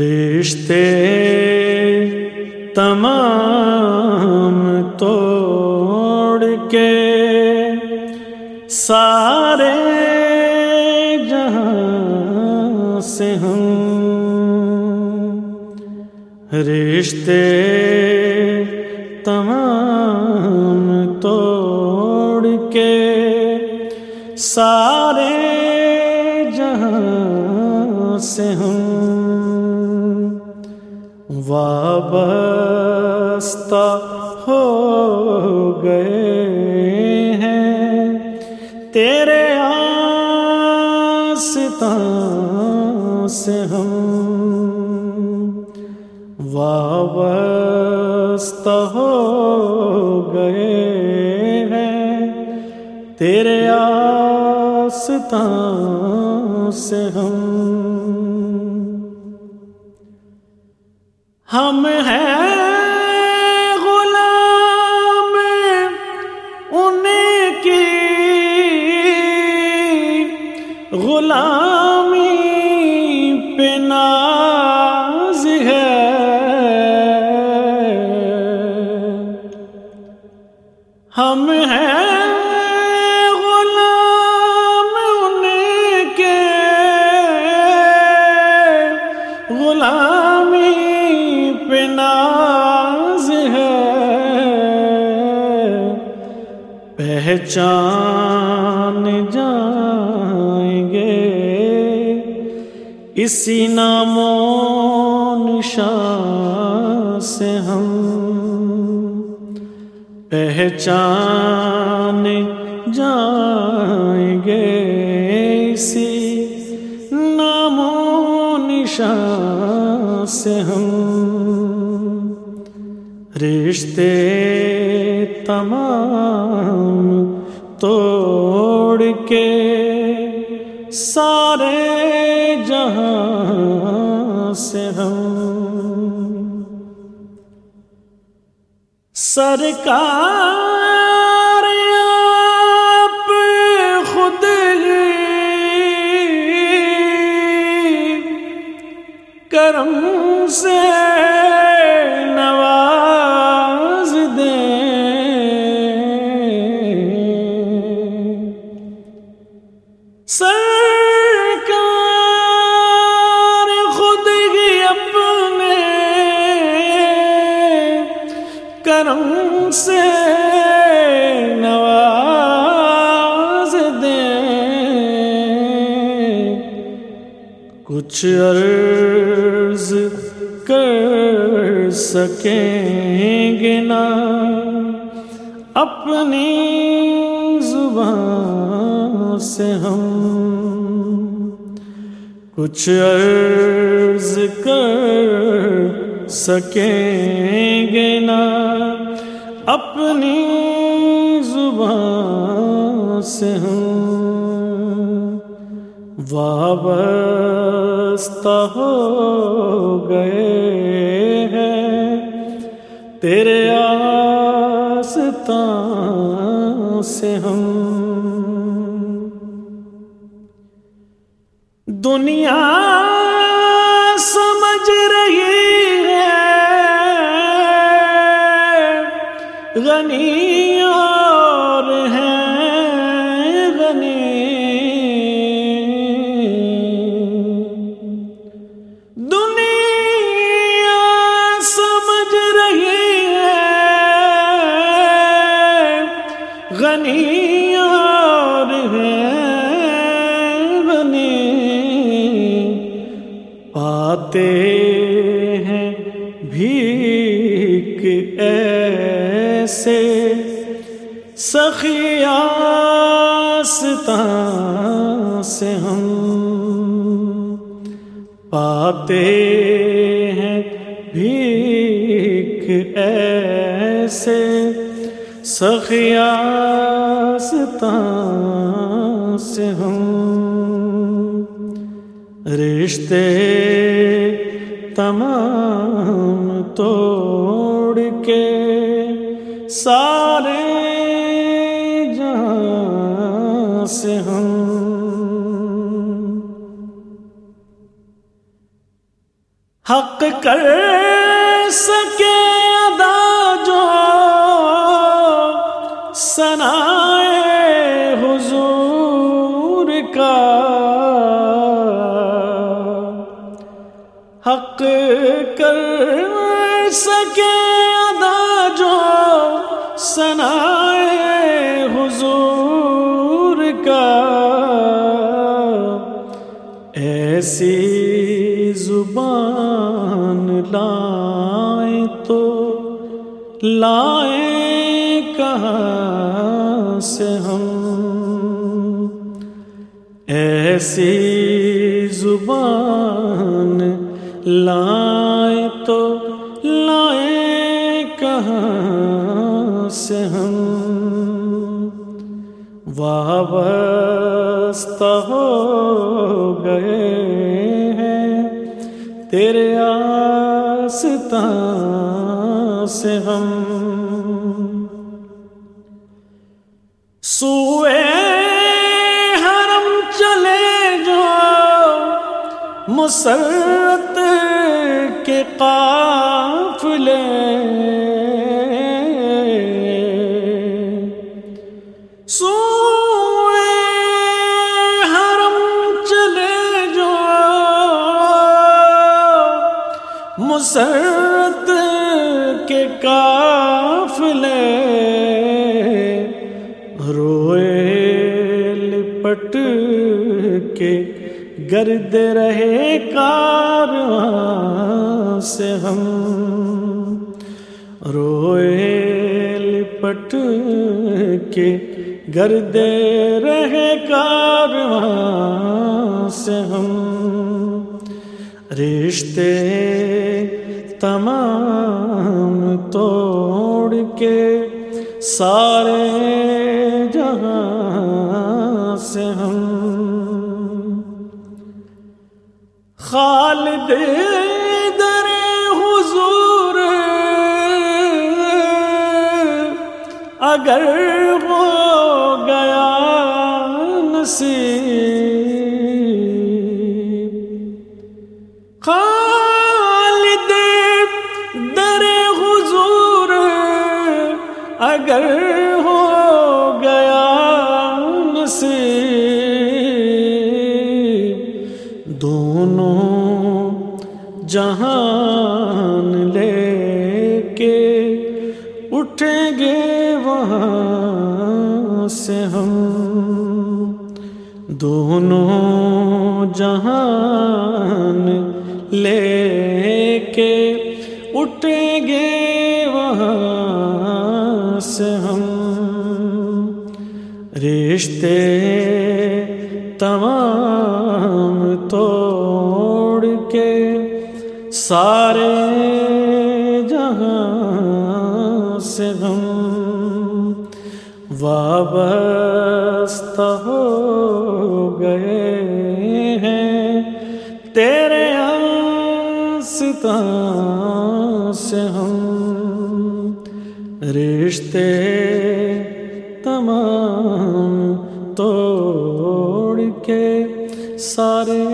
رشتے تمام توڑ کے سارے جہاں سے ہم رشتے تمام وابستہ ہو گئے ہیں۔ تیرے آستان سے ہم وابستہ ہو گئے ہیں۔ تیرے آستان سے ہم ہم ہیں پہچان جائیں گے۔ اسی نام نشان سے ہم پہچان جائیں گے۔ اسی نام نشان سے ہم رشتے تمام توڑ کے سارے جہاں سے ہم سرکار آپ خود کرم سے کرم سے نواز دیں کچھ عرض کر سکیں گے نا اپنی زبان سے ہم۔ کچھ عرض کر سکیں گے نا اپنی زبان سے ہم وابستہ ہو گئے ہیں۔ تیرے آستان سے ہم دنیا سمجھ رہی پاتے ہیں بھیک ایسے سخیاستان سے ہم پاتے ہیں بھیک ایسے سخیاستان سے ہم رشتے تمام توڑ کے سارے جہاں سے ہم حق کر سکے ادا حق کر سکے ادا جو سنا حضور کا۔ ایسی زبان لائیں تو لائیں کہاں سے ہم؟ ایسی زبان لائیں تو لائیں کہاں سے ہم؟ وابستہ ہو گئے تیرے آستان سے ہم۔ سوئے حرم چلے جو مسرت کے قافلے مسرت کے کافلے روئے لپٹ کے گرد رہے کار سے ہم روئے لپٹ کے گرد رہے کار سے ہم رشتے تمام توڑ کے سارے جہاں سے ہم خالد اگر ہو گیا نصیب۔ اگر ہو گیا نصیب۔ دونوں جہان لے کے اٹھیں سے ہم دونوں جہان لے کے اٹھیں گے وہاں سے ہم۔ رشتے تمام توڑ کے سارے جہاں سے ہم وابستہ ہو گئے ہیں۔ تیرے آستان سے ہم رشتے تمام توڑ کے سارے